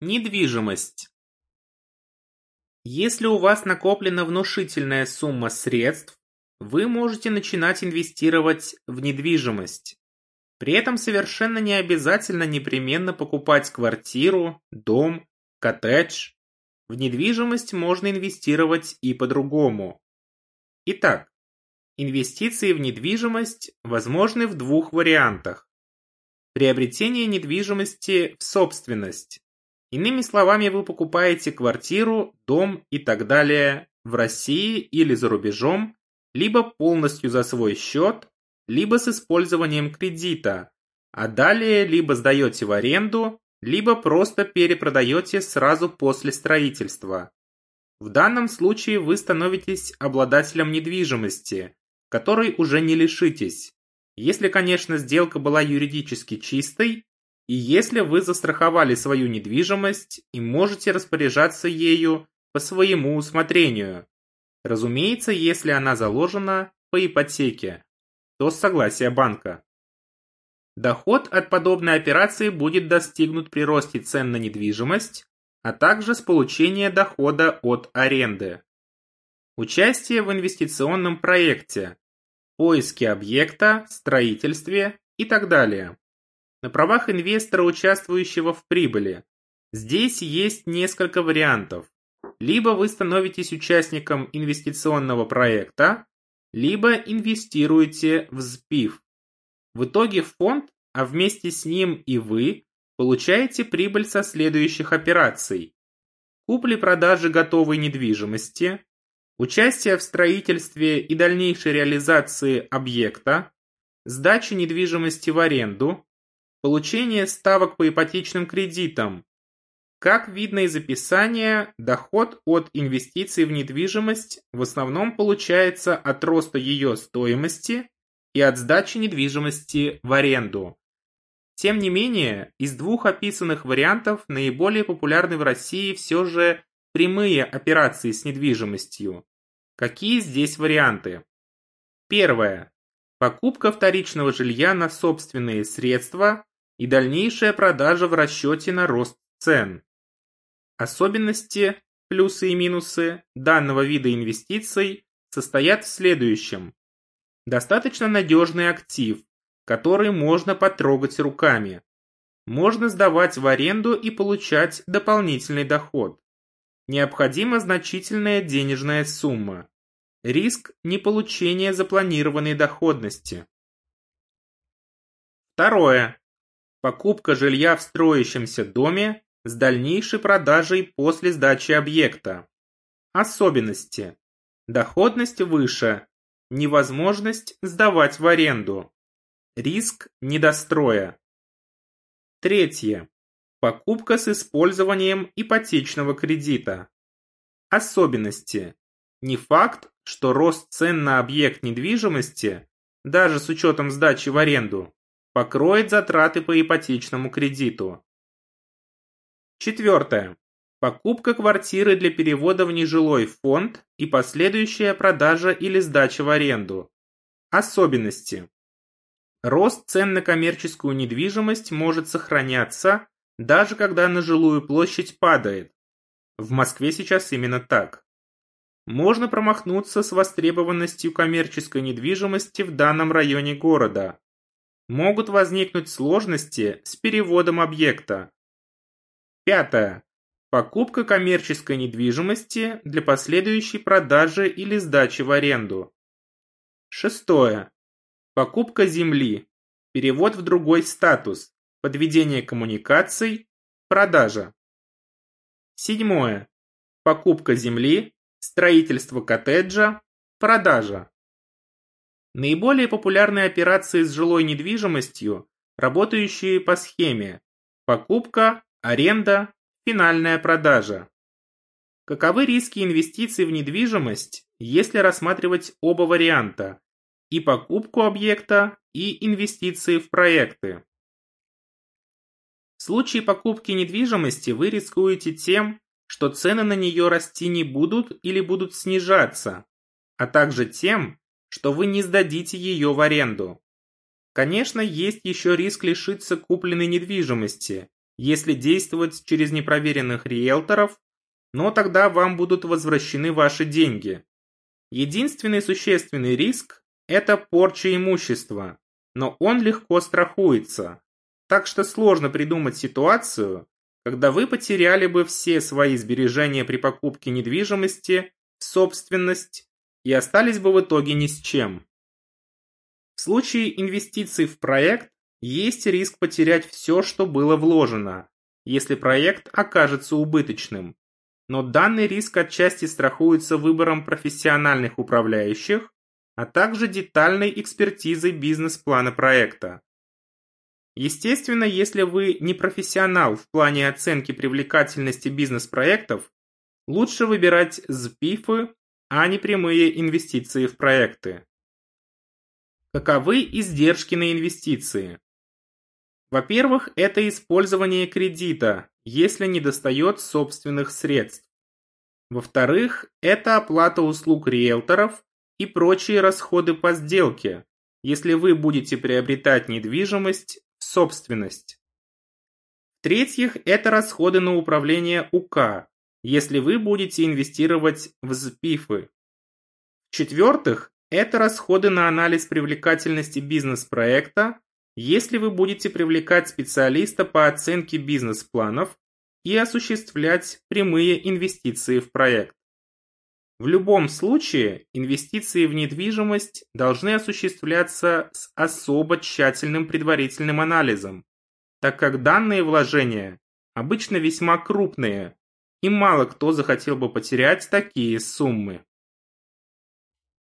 Недвижимость. Если у вас накоплена внушительная сумма средств, вы можете начинать инвестировать в недвижимость. При этом совершенно не обязательно непременно покупать квартиру, дом, коттедж. В недвижимость можно инвестировать и по-другому. Итак, инвестиции в недвижимость возможны в двух вариантах. Приобретение недвижимости в собственность Иными словами, вы покупаете квартиру, дом и так далее в России или за рубежом, либо полностью за свой счет, либо с использованием кредита, а далее либо сдаете в аренду, либо просто перепродаете сразу после строительства. В данном случае вы становитесь обладателем недвижимости, которой уже не лишитесь, если, конечно, сделка была юридически чистой и если вы застраховали свою недвижимость и можете распоряжаться ею по своему усмотрению. Разумеется, если она заложена по ипотеке, то с согласия банка. Доход от подобной операции будет достигнут при росте цен на недвижимость, а также с получения дохода от аренды. Участие в инвестиционном проекте, поиске объекта, строительстве и так далее на правах инвестора, участвующего в прибыли. Здесь есть несколько вариантов. Либо вы становитесь участником инвестиционного проекта, либо инвестируете в СПИФ. В итоге фонд, а вместе с ним и вы, получаете прибыль со следующих операций. Купли-продажи готовой недвижимости, участие в строительстве и дальнейшей реализации объекта, сдача недвижимости в аренду, Получение ставок по ипотечным кредитам. Как видно из описания, доход от инвестиций в недвижимость в основном получается от роста ее стоимости и от сдачи недвижимости в аренду. Тем не менее, из двух описанных вариантов наиболее популярны в России все же прямые операции с недвижимостью. Какие здесь варианты? Первое. Покупка вторичного жилья на собственные средства и дальнейшая продажа в расчете на рост цен. Особенности, плюсы и минусы данного вида инвестиций состоят в следующем. Достаточно надежный актив, который можно потрогать руками. Можно сдавать в аренду и получать дополнительный доход. Необходима значительная денежная сумма. Риск неполучения запланированной доходности. Второе. Покупка жилья в строящемся доме с дальнейшей продажей после сдачи объекта. Особенности. Доходность выше. Невозможность сдавать в аренду. Риск недостроя. Третье. Покупка с использованием ипотечного кредита. Особенности. Не факт, что рост цен на объект недвижимости, даже с учетом сдачи в аренду, покроет затраты по ипотечному кредиту. Четвертое. Покупка квартиры для перевода в нежилой фонд и последующая продажа или сдача в аренду. Особенности. Рост цен на коммерческую недвижимость может сохраняться, даже когда на жилую площадь падает. В Москве сейчас именно так. Можно промахнуться с востребованностью коммерческой недвижимости в данном районе города, могут возникнуть сложности с переводом объекта. Пятое. Покупка коммерческой недвижимости для последующей продажи или сдачи в аренду. Шестое. Покупка земли. Перевод в другой статус. Подведение коммуникаций. Продажа. Седьмое. Покупка земли. Строительство коттеджа. Продажа. Наиболее популярные операции с жилой недвижимостью, работающие по схеме покупка, аренда, финальная продажа. Каковы риски инвестиций в недвижимость, если рассматривать оба варианта – и покупку объекта, и инвестиции в проекты? В случае покупки недвижимости вы рискуете тем, что цены на нее расти не будут или будут снижаться, а также тем, что вы не сдадите ее в аренду. Конечно, есть еще риск лишиться купленной недвижимости, если действовать через непроверенных риэлторов, но тогда вам будут возвращены ваши деньги. Единственный существенный риск – это порча имущества, но он легко страхуется. Так что сложно придумать ситуацию, когда вы потеряли бы все свои сбережения при покупке недвижимости в собственность и остались бы в итоге ни с чем. В случае инвестиций в проект есть риск потерять все, что было вложено, если проект окажется убыточным. Но данный риск отчасти страхуется выбором профессиональных управляющих, а также детальной экспертизой бизнес-плана проекта. Естественно, если вы не профессионал в плане оценки привлекательности бизнес-проектов, лучше выбирать СПИФы, а не прямые инвестиции в проекты. Каковы издержки на инвестиции? Во-первых, это использование кредита, если не достает собственных средств. Во-вторых, это оплата услуг риэлторов и прочие расходы по сделке, если вы будете приобретать недвижимость в собственность. В-третьих, это расходы на управление УК, если вы будете инвестировать в СПИФы. В-четвертых, это расходы на анализ привлекательности бизнес-проекта если вы будете привлекать специалиста по оценке бизнес-планов и осуществлять прямые инвестиции в проект. В любом случае, инвестиции в недвижимость должны осуществляться с особо тщательным предварительным анализом, так как данные вложения обычно весьма крупные, и мало кто захотел бы потерять такие суммы.